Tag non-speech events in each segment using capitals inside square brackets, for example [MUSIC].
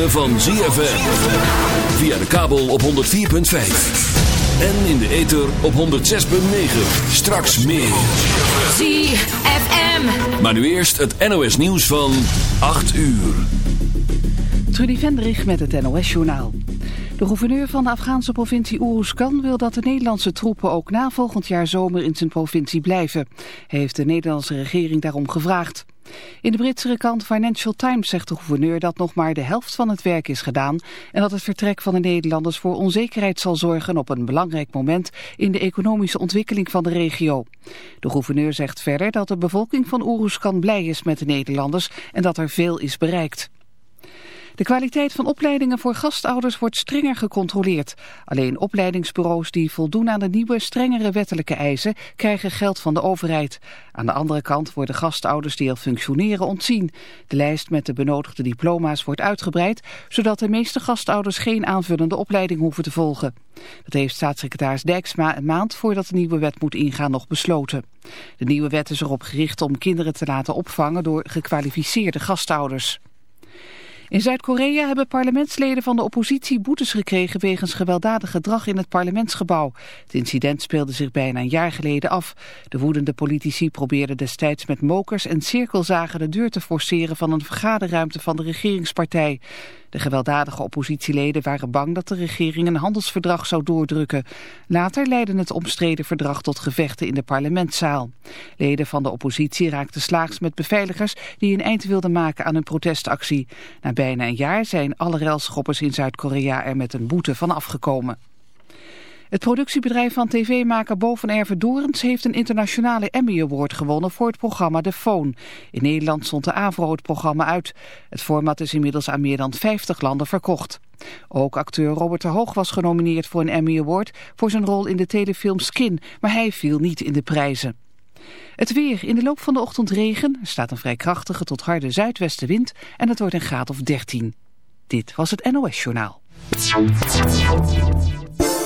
ritme van ZFM. Via de kabel op 104.5. En in de ether op 106.9. Straks meer. ZFM. Maar nu eerst het NOS nieuws van 8 uur. Trudy Vendrich met het NOS-journaal. De gouverneur van de Afghaanse provincie Uruzgan wil dat de Nederlandse troepen ook na volgend jaar zomer in zijn provincie blijven. Hij heeft de Nederlandse regering daarom gevraagd. In de Britse krant Financial Times zegt de gouverneur dat nog maar de helft van het werk is gedaan en dat het vertrek van de Nederlanders voor onzekerheid zal zorgen op een belangrijk moment in de economische ontwikkeling van de regio. De gouverneur zegt verder dat de bevolking van Uruzgan blij is met de Nederlanders en dat er veel is bereikt. De kwaliteit van opleidingen voor gastouders wordt strenger gecontroleerd. Alleen opleidingsbureaus die voldoen aan de nieuwe, strengere wettelijke eisen krijgen geld van de overheid. Aan de andere kant worden gastouders die al functioneren ontzien. De lijst met de benodigde diploma's wordt uitgebreid, zodat de meeste gastouders geen aanvullende opleiding hoeven te volgen. Dat heeft staatssecretaris Dijksma een maand voordat de nieuwe wet moet ingaan nog besloten. De nieuwe wet is erop gericht om kinderen te laten opvangen door gekwalificeerde gastouders. In Zuid-Korea hebben parlementsleden van de oppositie boetes gekregen wegens gewelddadig gedrag in het parlementsgebouw. Het incident speelde zich bijna een jaar geleden af. De woedende politici probeerden destijds met mokers en cirkelzagen de deur te forceren van een vergaderruimte van de regeringspartij. De gewelddadige oppositieleden waren bang dat de regering een handelsverdrag zou doordrukken. Later leidde het omstreden verdrag tot gevechten in de parlementszaal. Leden van de oppositie raakten slaags met beveiligers die een eind wilden maken aan hun protestactie. Na bijna een jaar zijn alle relschoppers in Zuid-Korea er met een boete van afgekomen. Het productiebedrijf van tv-maker Bovenerve Dorens heeft een internationale Emmy Award gewonnen voor het programma De Phone. In Nederland stond de AVRO het programma uit. Het format is inmiddels aan meer dan 50 landen verkocht. Ook acteur Robert de Hoog was genomineerd voor een Emmy Award voor zijn rol in de telefilm Skin, maar hij viel niet in de prijzen. Het weer. In de loop van de ochtend regen. Er staat een vrij krachtige tot harde zuidwestenwind en het wordt een graad of 13. Dit was het NOS Journaal.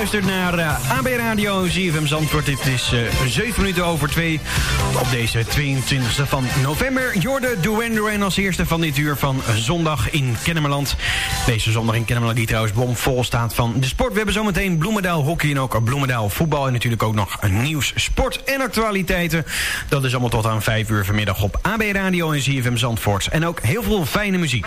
Luistert naar uh, AB Radio ZFM Zandvoort. Het is uh, 7 minuten over 2 op deze 22e van november. Jorde Duran als eerste van dit uur van zondag in Kennemerland. Deze zondag in Kennemerland die trouwens bomvol staat van de sport. We hebben zometeen Bloemendaal hockey en ook Bloemendaal voetbal. En natuurlijk ook nog nieuws, sport en actualiteiten. Dat is allemaal tot aan 5 uur vanmiddag op AB Radio en ZFM Zandvoort. En ook heel veel fijne muziek.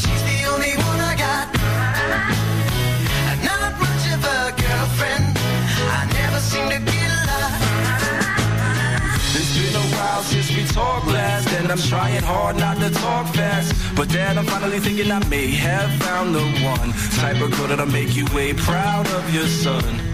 She's the only one I got. Uh, Not much of a girlfriend. I never seem to get a. It's been a while since we talked last, and I'm trying hard not to talk fast. But then I'm finally thinking I may have found the one type of girl that'll make you way proud of your son.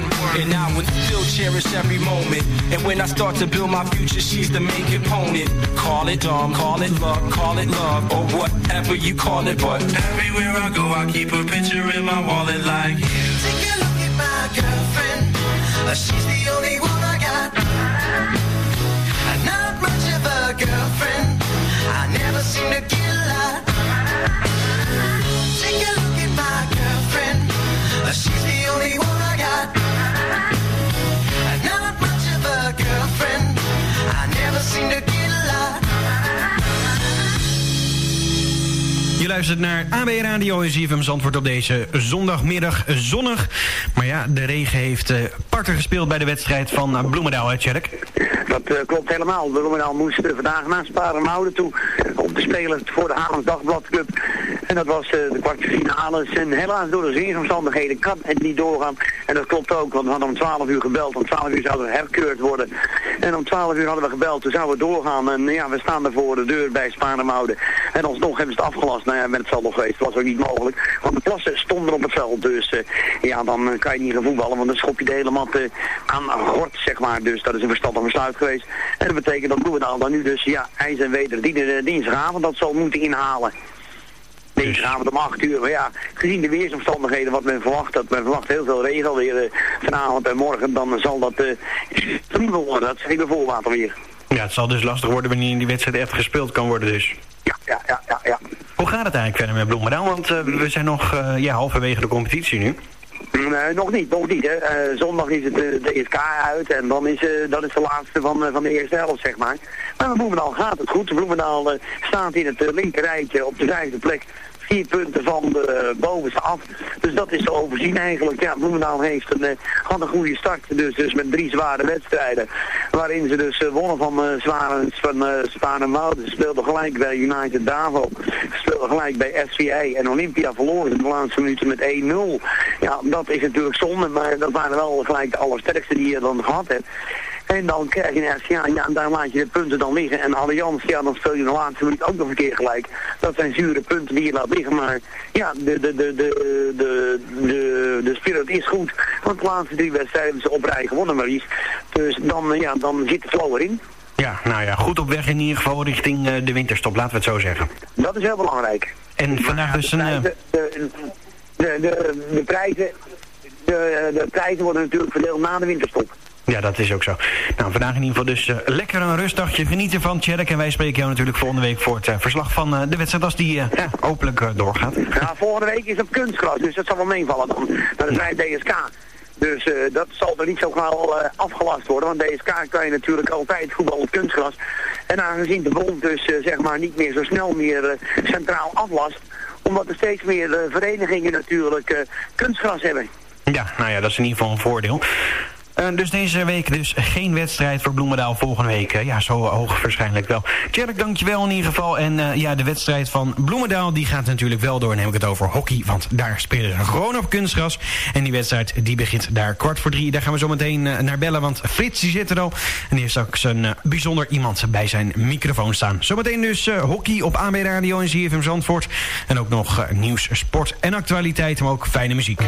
One word. And I would still cherish every moment. And when I start to build my future, she's the main component. Call it dumb, call it luck, call it love, or whatever you call it. But everywhere I go, I keep a picture in my wallet like you. Take a look at my girlfriend. Uh, She's the only one I got. Not much of a girlfriend. Seem to luistert naar AB Radio en ZFM Zandvoort op deze zondagmiddag zonnig. Maar ja, de regen heeft eh, parten gespeeld bij de wedstrijd van uh, Bloemendaal, hè Tjerk? Dat eh, klopt helemaal. Bloemendaal moest eh, vandaag naar Sparenhouden toe om te spelen voor de Haarlems Dagblad. En dat was eh, de kwartfinale. En helaas door de weersomstandigheden kan het niet doorgaan. En dat klopt ook, want we hadden om 12 uur gebeld. Om 12 uur zouden we herkeurd worden. En om 12 uur hadden we gebeld, toen zouden we doorgaan. En ja, we staan er voor de deur bij Sparenhouden. En alsnog hebben ze het afgelast. Nou met het veld nog geweest. Dat was ook niet mogelijk. Want de plassen stonden op het veld. Dus ja, dan kan je niet gaan voetballen. Want dan schop je de hele mat aan gort, zeg maar. Dus dat is een verstandig besluit geweest. En dat betekent dat Bloemendaal dan nu dus, ja, ijs en weder dinsdagavond dat zal moeten inhalen. Dinsdagavond om 8 uur. Maar ja, gezien de weersomstandigheden wat men verwacht, dat men verwacht heel veel regen weer uh, vanavond en morgen, dan zal dat [LAUGHS] uh, worden. Dat zeg ik de weer. Ja, het zal dus lastig worden wanneer die wedstrijd echt gespeeld kan worden dus. Ja, ja, ja, ja. ja. Hoe gaat het eigenlijk verder met Bloemendaal? Want uh, we zijn nog uh, ja, halverwege de competitie nu. Nee, nog niet, nog niet. Hè. Uh, zondag is het de, de uit en dan is, uh, dat is de laatste van, uh, van de eerste helft, zeg maar. Maar met Bloemendaal gaat het goed. Bloemendaal staat in het linkerrijtje op de vijfde plek vier punten van de bovenste af. Dus dat is te overzien eigenlijk. Ja, Bloemendaal heeft een, had een goede start. Dus, dus met drie zware wedstrijden. Waarin ze dus wonnen van uh, zware van uh. Ze speelden gelijk bij United Davo. Ze speelden gelijk bij SVA. En Olympia verloren in de laatste minuten met 1-0. Ja, dat is natuurlijk zonde. Maar dat waren wel gelijk de allersterkste die je dan gehad hebt. En dan krijg je een ja, ja, en daar laat je de punten dan liggen. En Allianz, ja, dan speel je de laatste minuut ook nog een keer gelijk. Dat zijn zure punten die je laat liggen. Maar ja, de, de, de, de, de, de, de spirit is goed. Want de laatste drie wedstrijden hebben ze op rij gewonnen maar iets. Dus dan, ja, dan zit de flow erin. Ja, nou ja, goed op weg in ieder geval richting uh, de winterstop, laten we het zo zeggen. Dat is heel belangrijk. En vandaag dus een... De, de, de, de, de, prijzen, de, de prijzen worden natuurlijk verdeeld na de winterstop. Ja, dat is ook zo. Nou, vandaag in ieder geval dus uh, lekker een rustdagje. Genieten van Tjerk. En wij spreken jou natuurlijk volgende week voor het uh, verslag van uh, de wedstrijd als die openlijk doorgaat. Ja, volgende week is op kunstgras, dus dat zal wel meevallen dan. Dat is bij DSK. Dus dat zal er niet zo gauw afgelast worden. Want DSK kan je natuurlijk altijd voetbal op kunstgras. En aangezien de bond dus zeg maar niet meer zo snel meer centraal aflast. Omdat er steeds meer verenigingen natuurlijk kunstgras hebben. Ja, nou ja, dat is in ieder geval een voordeel. Uh, dus deze week dus geen wedstrijd voor Bloemendaal. Volgende week, ja, zo hoog waarschijnlijk wel. Tjerk, dankjewel in ieder geval. En uh, ja, de wedstrijd van Bloemendaal, die gaat natuurlijk wel door. Heb ik het over hockey, want daar spelen ze gewoon op kunstgras. En die wedstrijd, die begint daar kwart voor drie. Daar gaan we zo meteen naar bellen, want Frits, zit er al. En die heeft straks een bijzonder iemand bij zijn microfoon staan. Zometeen dus hockey op AB Radio en ZFM Zandvoort. En ook nog nieuws, sport en actualiteit, maar ook fijne muziek.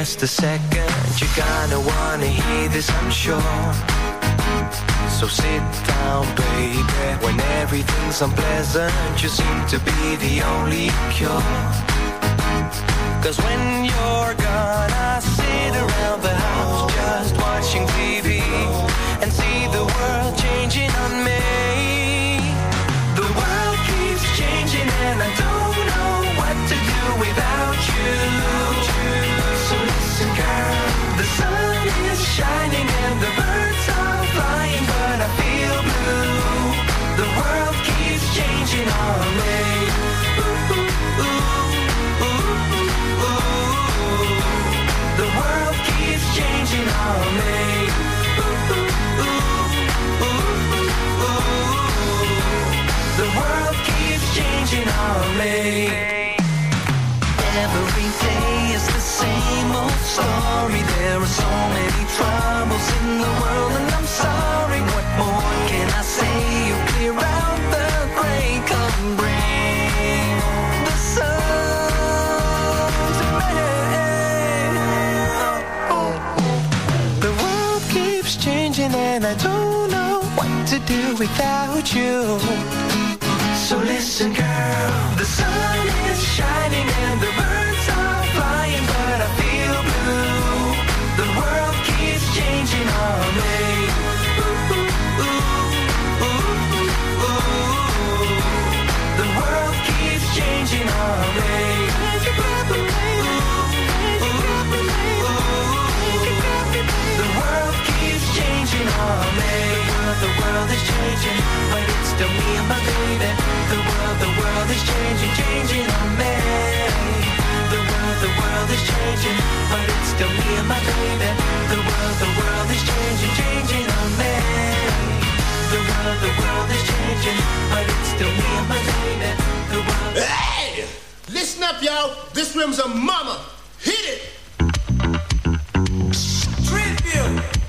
Just a second, you're gonna wanna hear this, I'm sure. So sit down, baby. When everything's unpleasant, you seem to be the only cure. Cause when you're gone, I sit around the house just watching TV and see the world changing on me. The world keeps changing and I don't know what to do without you. Listen, girl, the sun is shining and the birds are flying, but I feel blue. The world keeps changing on me. The world keeps changing. The world keeps changing. Every day is the same old story. There are so many troubles in the world, and I'm sorry. What more can I say? You clear out the gray, come bring the sun to me. The world keeps changing, and I don't know what to do without you. So listen, girl, the sun is shining and the birds are flying, but I feel blue. The world keeps changing on me. The world keeps changing on ooh. The world keeps changing on. The world is changing, but it's still me and my baby. The world, the world is changing, changing on me. The world, the world is changing, but it's still me and my baby. The world, the world is changing, changing on me. The world, the world is changing, but it's still me and my baby. The world. Hey! Listen up, y'all. This rim's a mama. Hit it! Tribute!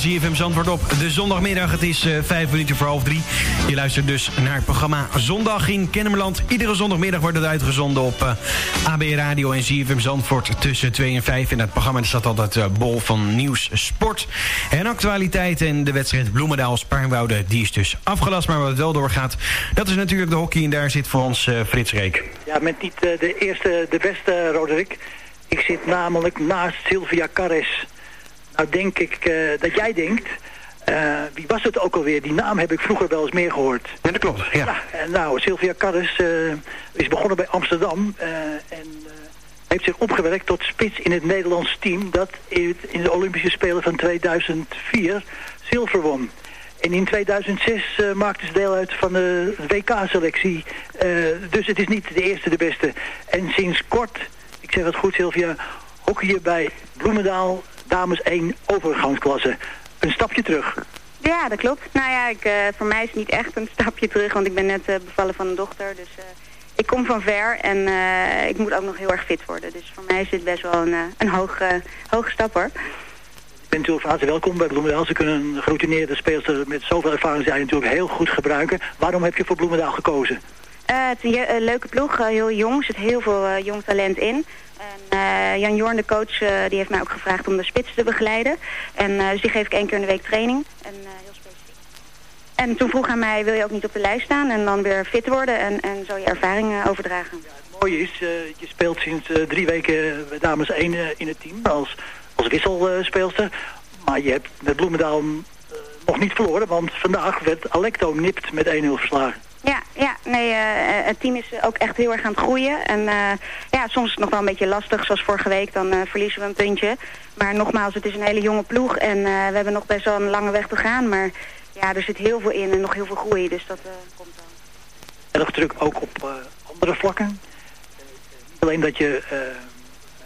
ZFM Zandvoort op de zondagmiddag. Het is eh, vijf minuten voor half drie. Je luistert dus naar het programma Zondag in Kennemerland. Iedere zondagmiddag wordt het uitgezonden op eh, AB Radio en ZFM Zandvoort tussen 2 en 5. In het programma staat altijd eh, bol van nieuws, sport en actualiteit. En de wedstrijd Bloemendaal Spaarnwoude, die is dus afgelast. Maar wat wel doorgaat, dat is natuurlijk de hockey. En daar zit voor ons Frits Reek. Ja, met niet de eerste, de beste, Roderick. Ik zit namelijk naast Sylvia Carres. Nou denk ik eh, dat jij denkt... eh, wie was het ook alweer? Die naam heb ik vroeger wel eens meer gehoord. Ja, dat klopt. Ja. en nou, Sylvia Carres eh, is begonnen bij Amsterdam... eh, en eh, heeft zich opgewerkt tot spits in het Nederlands team... dat in de Olympische Spelen van 2004 zilver won. En in 2006 eh, maakte ze deel uit van de WK-selectie. Eh, dus het is niet de eerste de beste. En sinds kort, ik zeg het goed Sylvia, hockeyen bij Bloemendaal dames 1 overgangsklasse. Een stapje terug. Ja, dat klopt. Nou ja, ik, eh, voor mij is het niet echt een [LAUGHS] stapje terug, want ik ben net eh, bevallen van een dochter. Dus eh, ik kom van ver en ik moet ook nog heel erg fit worden. Dus voor mij is dit best wel een, een hoog, eh, hoge stap hoor. Je bent natuurlijk van harte welkom bij Bloemendaal. Ze kunnen een geroutineerde speelster met zoveel ervaring zijn natuurlijk heel goed gebruiken. Waarom heb je voor Bloemendaal gekozen? Het is een leuke ploeg, heel jong, er zit heel veel jong talent in. En eh, Jan Jorn, de coach, eh, die heeft mij ook gevraagd om de spits te begeleiden. En eh, dus die geef ik één keer in de week training. En heel specifiek. En toen vroeg hij mij, wil je ook niet op de lijst staan en dan weer fit worden en, en zo je ervaring overdragen. Het mooie is, je speelt sinds drie weken dames 1 eh, in het team als, als wisselspeelster. maar je hebt met Bloemendaal nog niet verloren, want vandaag werd Alecto nipt met 1-0 verslagen. Ja, ja, nee, eh, het team is ook echt heel erg aan het groeien. En eh, ja, soms is het nog wel een beetje lastig, zoals vorige week, dan eh, verliezen we een puntje. Maar nogmaals, het is een hele jonge ploeg en eh, we hebben nog best wel een lange weg te gaan. Maar ja, er zit heel veel in en nog heel veel groei, dus dat eh, komt wel. Erg druk ook op eh, andere vlakken. Eh, niet alleen dat je eh,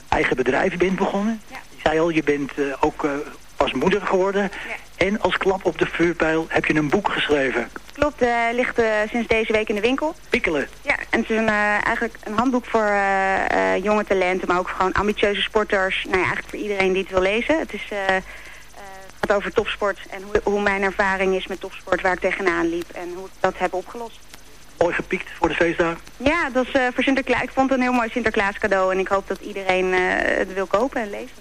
eigen bedrijf bent begonnen. Je zei al, je bent eh, ook eh, pas moeder geworden. En als klap op de vuurpijl heb je een boek geschreven. Klopt, eh ligt eh, sinds deze week in de winkel. Pikkelen. Ja, en het is een, eh, eigenlijk een handboek voor jonge talenten, maar ook gewoon ambitieuze sporters. Nou ja, eigenlijk voor iedereen die het wil lezen. Het is, gaat over topsport en hoe, hoe mijn ervaring is met topsport, waar ik tegenaan liep en hoe ik dat heb opgelost. Mooi gepiekt voor de feestdagen. Ja, dat is voor Sinterklaas. Ik vond het een heel mooi Sinterklaas cadeau en ik hoop dat iedereen het wil kopen en lezen.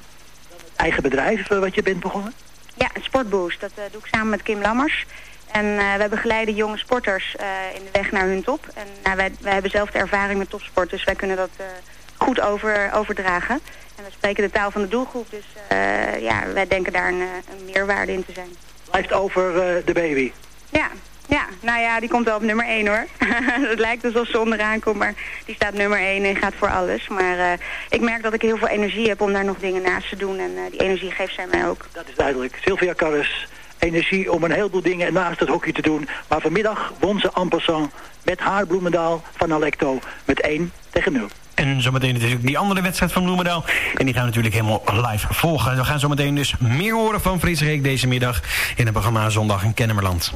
Eigen bedrijf wat je bent begonnen. Ja, een sportboost. Dat eh, doe ik samen met Kim Lammers. En uh, wij begeleiden jonge sporters uh, in de weg naar hun top. En nou, wij, wij hebben zelf de ervaring met topsport, dus wij kunnen dat goed over, overdragen. En we spreken de taal van de doelgroep, dus ja, wij denken daar een, een, meerwaarde in te zijn. Blijft over de baby. Ja, ja, nou ja, die komt wel op nummer 1 hoor. [LAUGHS] het lijkt alsof ze onderaan komt, maar die staat nummer 1 en gaat voor alles. Maar uh, ik merk dat ik heel veel energie heb om daar nog dingen naast te doen. En uh, die energie geeft zij mij ook. Dat is duidelijk. Sylvia Karres, energie om een heleboel dingen naast het hockey te doen. Maar vanmiddag won ze en passant met haar Bloemendaal van Alecto met 1 tegen 0. En zometeen natuurlijk die andere wedstrijd van Bloemendaal. En die gaan we natuurlijk helemaal live volgen. We gaan zometeen dus meer horen van Frits Reek deze middag in het programma Zondag in Kennemerland.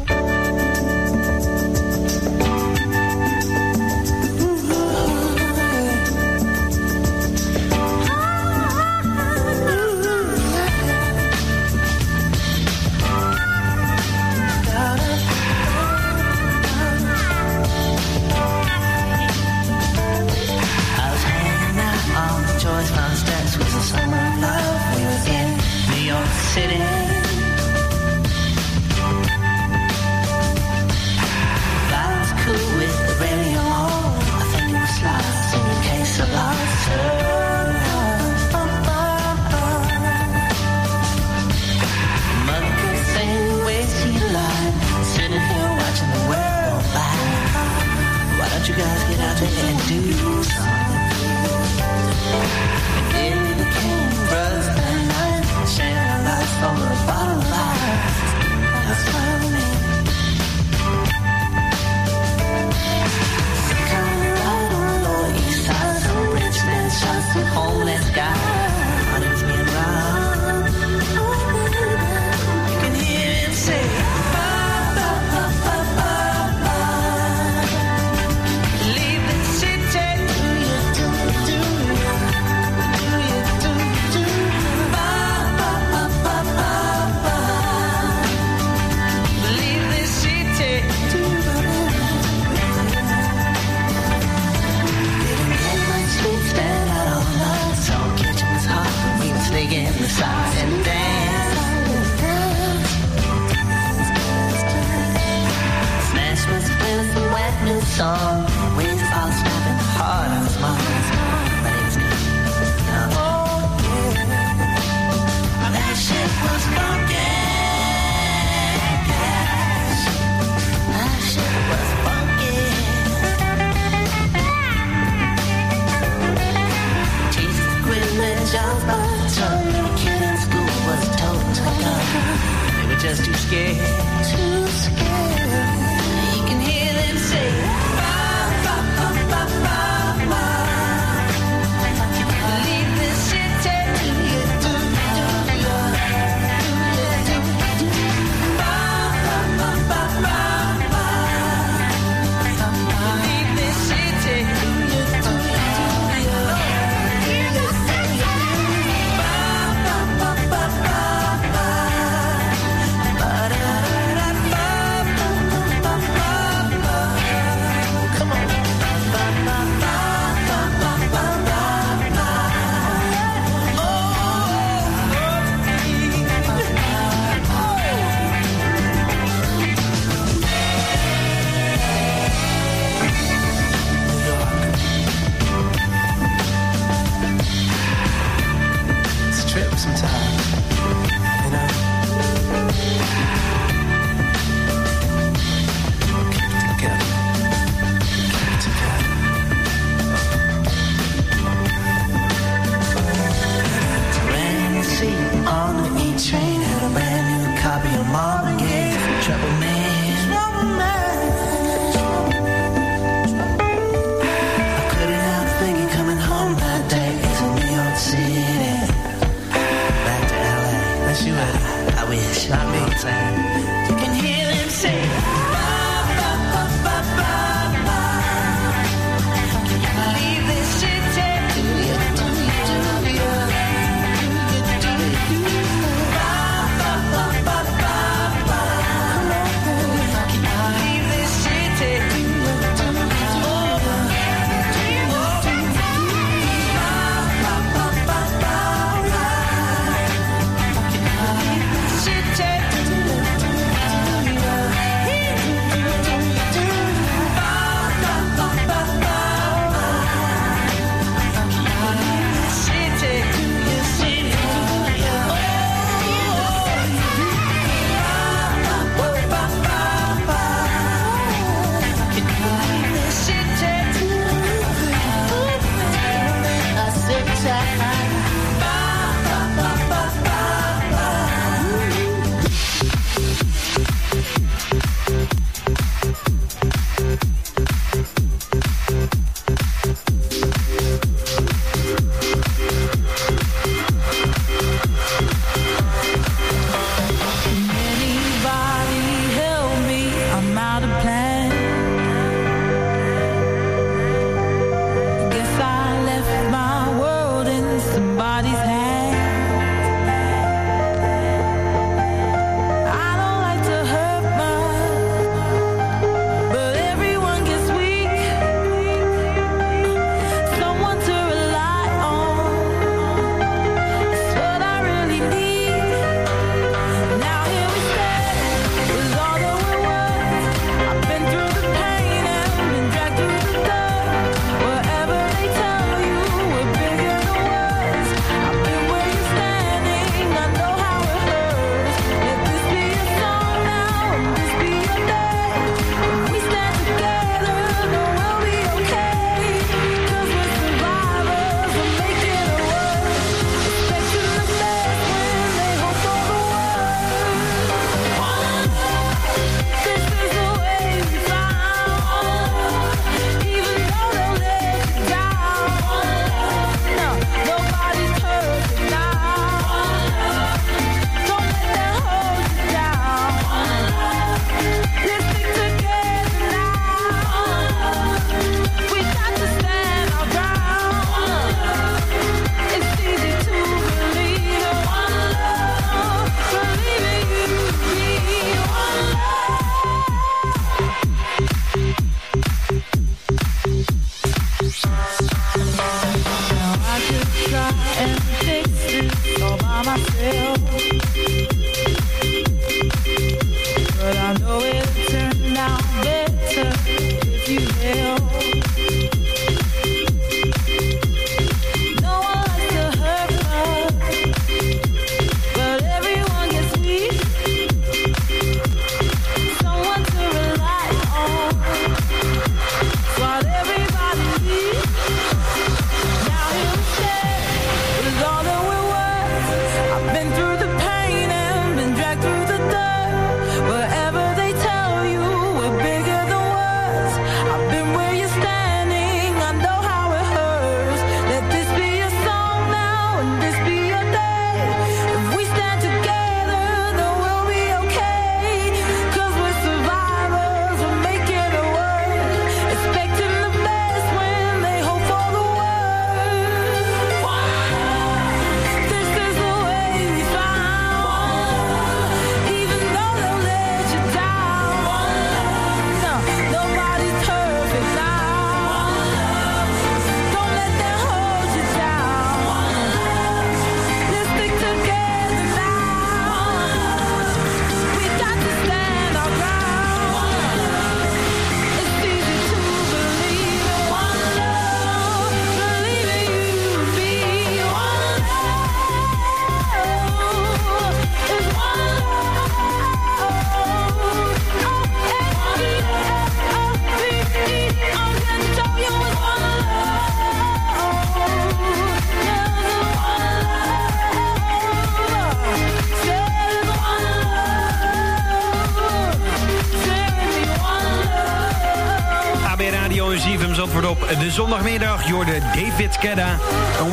ZFM Zandvoort op de zondagmiddag. Jorde David Kedda.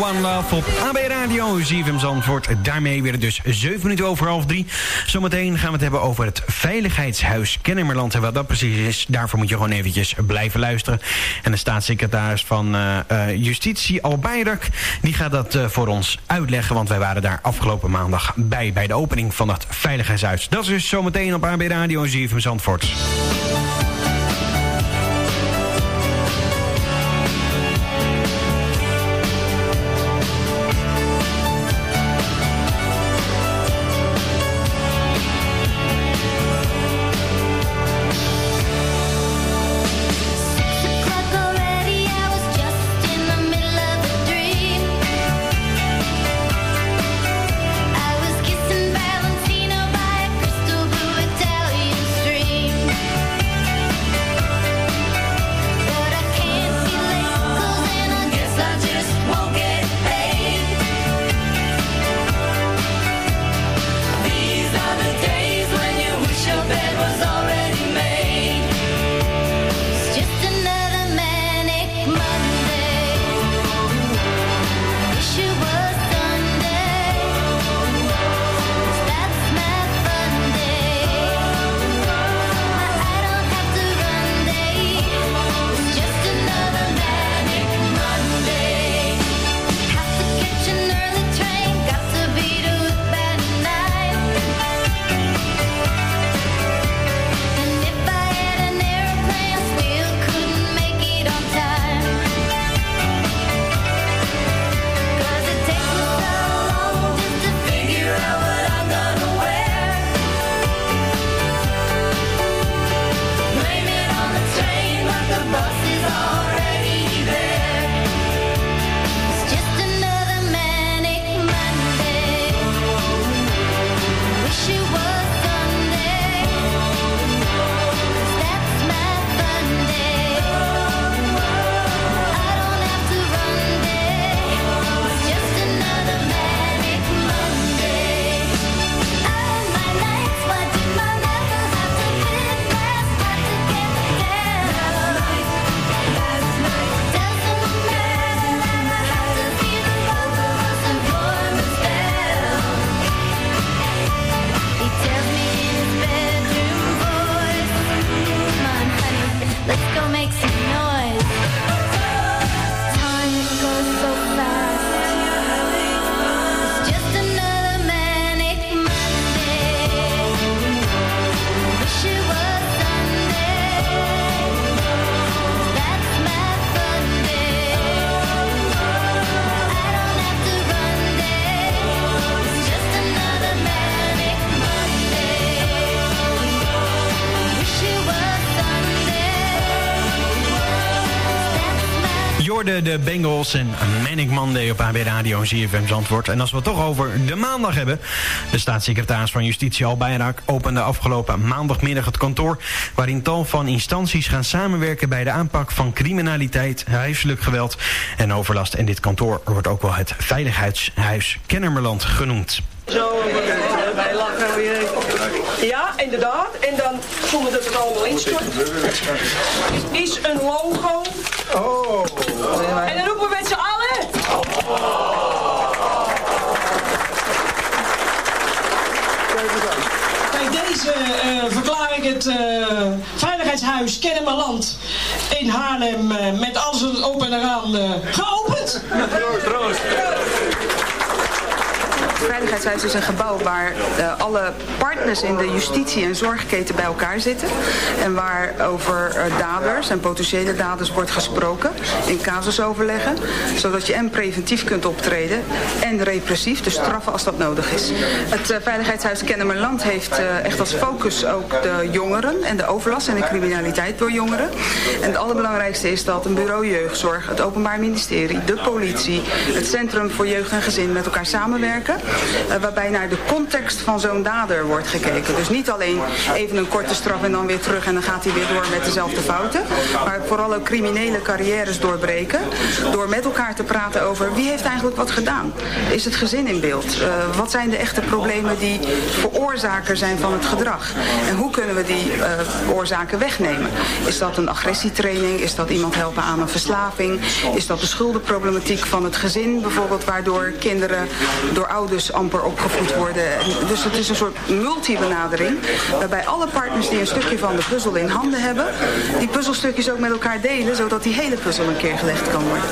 One Love op AB Radio ZFM Zandvoort. Daarmee weer dus 7 minuten over half drie. Zometeen gaan we het hebben over het Veiligheidshuis Kennemerland. En wat dat precies is, daarvoor moet je gewoon eventjes blijven luisteren. En de staatssecretaris van uh, uh, Justitie, Al Bayrak, die gaat dat uh, voor ons uitleggen. Want wij waren daar afgelopen maandag bij, bij de opening van dat Veiligheidshuis. Dat is dus zometeen op AB Radio ZFM Zandvoort. Bengals en Manic Monday op AB Radio en ZFM Zandvoort. En als we het toch over de maandag hebben... de staatssecretaris van Justitie Al Bayrak opende afgelopen maandagmiddag het kantoor... waarin tal van instanties gaan samenwerken bij de aanpak van criminaliteit... huiselijk geweld en overlast. En dit kantoor wordt ook wel het Veiligheidshuis Kennemerland genoemd. Zo, wij lachen weer. Ja, inderdaad. En dan zonder dat het allemaal instort. Is een logo. Oh. En dan roepen we met z'n allen. Bij deze uh, verklaar ik het uh, Veiligheidshuis Kennemerland in Haarlem uh, met alles op en eraan geopend. Troost, troost. Veiligheidshuis is een gebouw waar uh, alle partners in de justitie- en zorgketen bij elkaar zitten. En waar over uh, daders en potentiële daders wordt gesproken in casusoverleggen. Zodat je en preventief kunt optreden en repressief, dus straffen als dat nodig is. Het uh, Veiligheidshuis Kennemerland heeft echt als focus ook de jongeren en de overlast en de criminaliteit door jongeren. En het allerbelangrijkste is dat een bureau jeugdzorg, het Openbaar Ministerie, de politie, het Centrum voor Jeugd en Gezin met elkaar samenwerken. Eh, waarbij naar de context van zo'n dader wordt gekeken. Dus niet alleen even een korte straf en dan weer terug en dan gaat hij weer door met dezelfde fouten. Maar vooral ook criminele carrières doorbreken. Door met elkaar te praten over wie heeft eigenlijk wat gedaan. Is het gezin in beeld? Eh, wat zijn de echte problemen die veroorzaker zijn van het gedrag? En hoe kunnen we die eh, oorzaken wegnemen? Is dat een agressietraining? Is dat iemand helpen aan een verslaving? Is dat de schuldenproblematiek van het gezin bijvoorbeeld, waardoor kinderen door ouders amper opgevoed worden? En Dus het is een soort multibenadering, waarbij alle partners die een stukje van de puzzel in handen hebben, die puzzelstukjes ook met elkaar delen, zodat die hele puzzel een keer gelegd kan worden.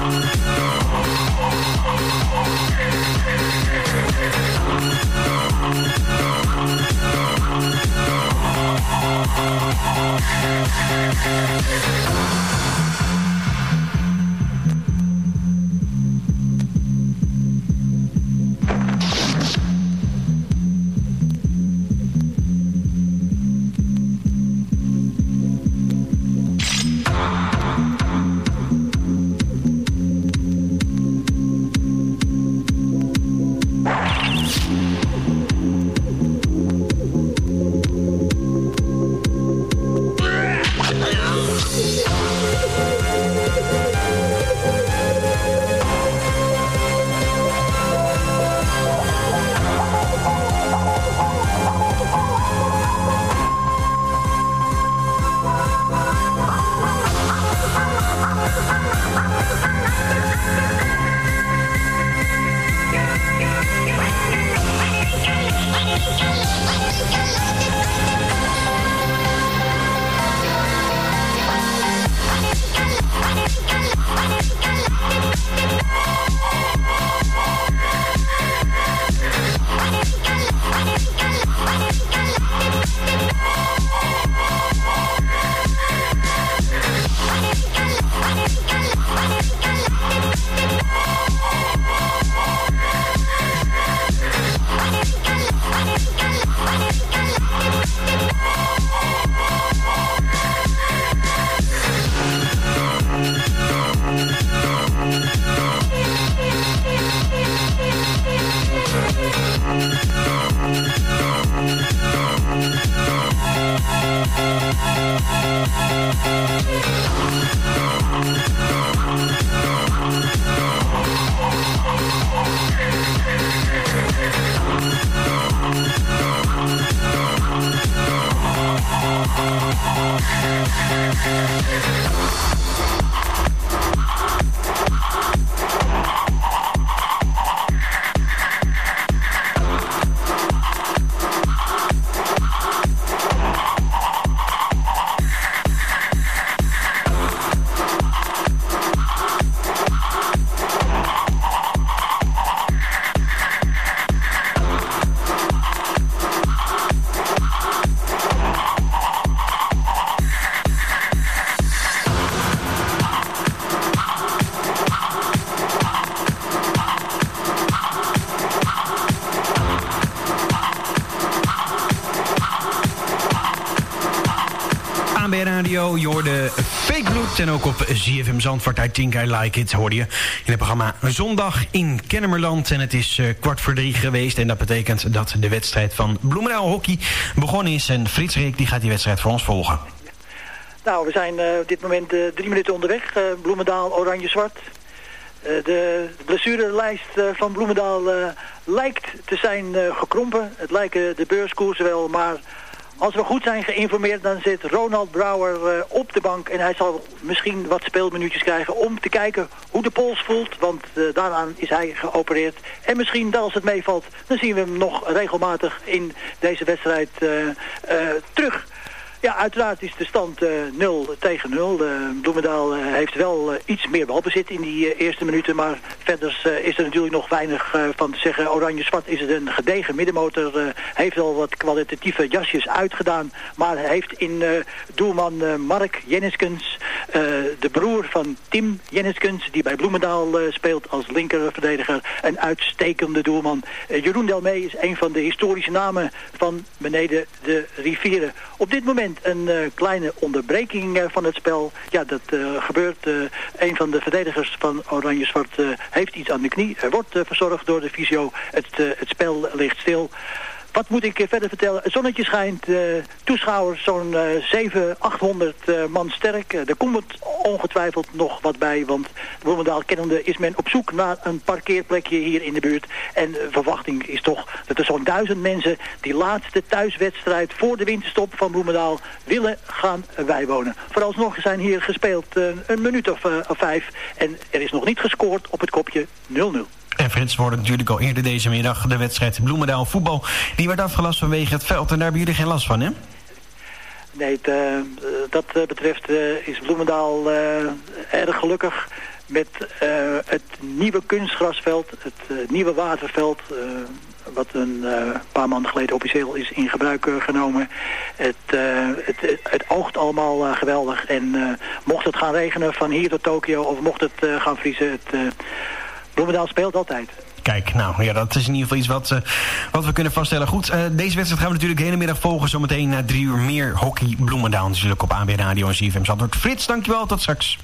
Thank Thank you. En ook op ZFM Zandvoort. I Think I Like It hoorde je in het programma Zondag in Kennemerland. En het is eh, kwart voor drie geweest en dat betekent dat de wedstrijd van Bloemendaal Hockey begonnen is. En Frits Reek die gaat die wedstrijd voor ons volgen. Nou, we zijn eh, op dit moment eh, drie minuten onderweg. Bloemendaal, oranje-zwart. Eh, de blessurelijst van Bloemendaal lijkt te zijn gekrompen. Het lijken de beurskoersen wel, maar als we goed zijn geïnformeerd... dan zit Ronald Brouwer eh, op de bank. En hij zal misschien wat speelminuutjes krijgen... om te kijken hoe de pols voelt, want eh, daaraan is hij geopereerd. En misschien, als het meevalt, dan zien we hem nog regelmatig in deze wedstrijd eh, terug... Ja, uiteraard is de stand eh 0 tegen 0. Eh, Bloemendaal eh, heeft wel eh, iets meer balbezit in die eh, eerste minuten. Maar verder eh, is er natuurlijk nog weinig eh, van te zeggen. Oranje-zwart is het een gedegen middenmotor. eh, heeft wel wat kwalitatieve jasjes uitgedaan. Maar heeft in eh, doelman eh, Mark Jenniskens, eh, de broer van Tim Jenniskens... die bij Bloemendaal eh, speelt als linkerverdediger, een uitstekende doelman. Eh, Jeroen Delmee is een van de historische namen van beneden de rivieren. Op dit moment een eh, kleine onderbreking eh, van het spel. Ja, dat eh, gebeurt. een van de verdedigers van Oranje-Zwart heeft iets aan de knie. Er wordt verzorgd door de fysio. Het, het spel ligt stil. Wat moet ik eh, verder vertellen? Het zonnetje schijnt, eh, toeschouwers zo'n eh 700, 800 eh, man sterk. Er komt ongetwijfeld nog wat bij, want Bloemendaal kennende is men op zoek naar een parkeerplekje hier in de buurt. En verwachting is toch dat er zo'n duizend mensen die laatste thuiswedstrijd voor de winterstop van Bloemendaal willen gaan bijwonen. Vooralsnog zijn hier gespeeld een minuut of, of vijf en er is nog niet gescoord op het kopje 0-0. En Frits wordt natuurlijk al eerder deze middag de wedstrijd Bloemendaal voetbal. Die werd afgelast vanwege het veld en daar hebben jullie geen last van, hè? Nee, eh, dat eh, betreft eh, is Bloemendaal erg gelukkig met het nieuwe kunstgrasveld, het nieuwe waterveld... wat een paar maanden geleden officieel is in gebruik genomen. Het, het, het, oogt allemaal geweldig. En mocht het gaan regenen van hier tot Tokio of mocht het gaan vriezen... Het, Bloemendaal speelt altijd. Kijk, nou ja, dat is in ieder geval iets wat, eh, wat we kunnen vaststellen. Goed, eh, deze wedstrijd gaan we natuurlijk de hele middag volgen. Zometeen na drie uur meer hockey Bloemendaal. Natuurlijk op AB Radio en CFM Zandvoort. Frits, dankjewel. Tot straks.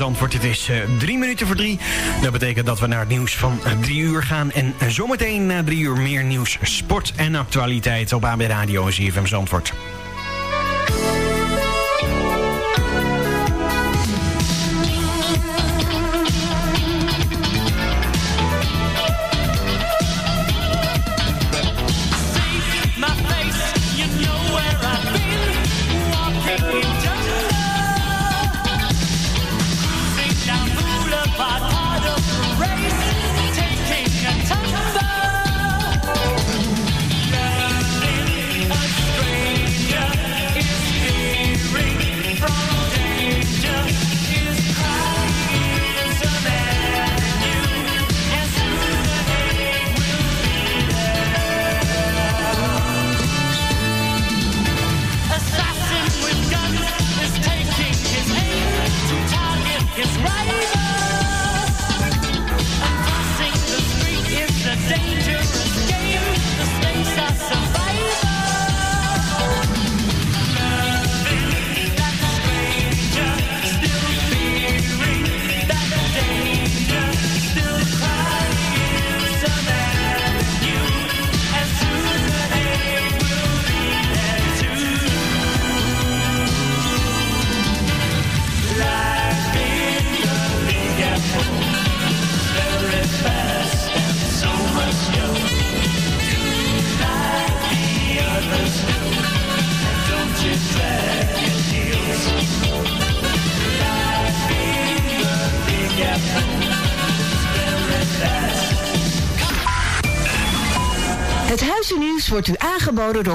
Zandvoort. Het is eh, drie minuten voor drie. Dat betekent dat we naar het nieuws van eh, drie uur gaan. En eh, zometeen na drie uur meer nieuws, sport en actualiteit op AB Radio en ZFM Zandvoort.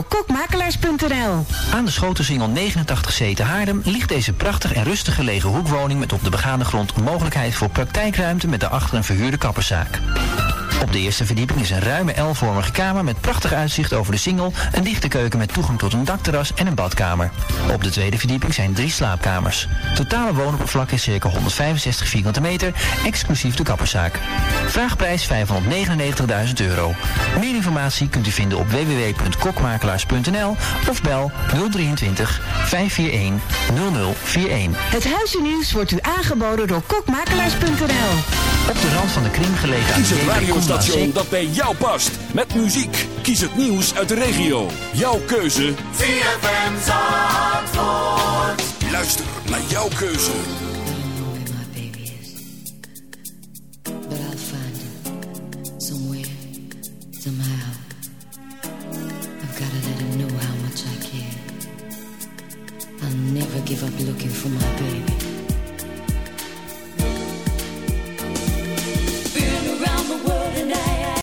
kokmakelaars.nl. Aan de Schotensingel 89C te Haardem ligt deze prachtig en rustig gelegen hoekwoning met op de begaande grond mogelijkheid voor praktijkruimte met daarachter een verhuurde kapperszaak op de eerste verdieping is een ruime L-vormige kamer met prachtig uitzicht over de singel, een dichte keuken met toegang tot een dakterras en een badkamer. Op de tweede verdieping zijn drie slaapkamers. Totale woonoppervlak is circa 165 vierkante meter, exclusief de kapperszaak. Vraagprijs 599.000 euro. Meer informatie kunt u vinden op www.kokmakelaars.nl of bel 023 541 0041. Het huizennieuws wordt u aangeboden door kokmakelaars.nl. Op de rand van de Krim gelegen... Kies het radiostation dat bij jou past. Met muziek. Kies het nieuws uit de regio. Jouw keuze. ZFM Zandvoort. Luister naar jouw keuze.